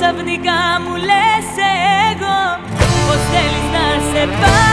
ξαφνικά μου λες εγώ Πως θέλεις να σε πάω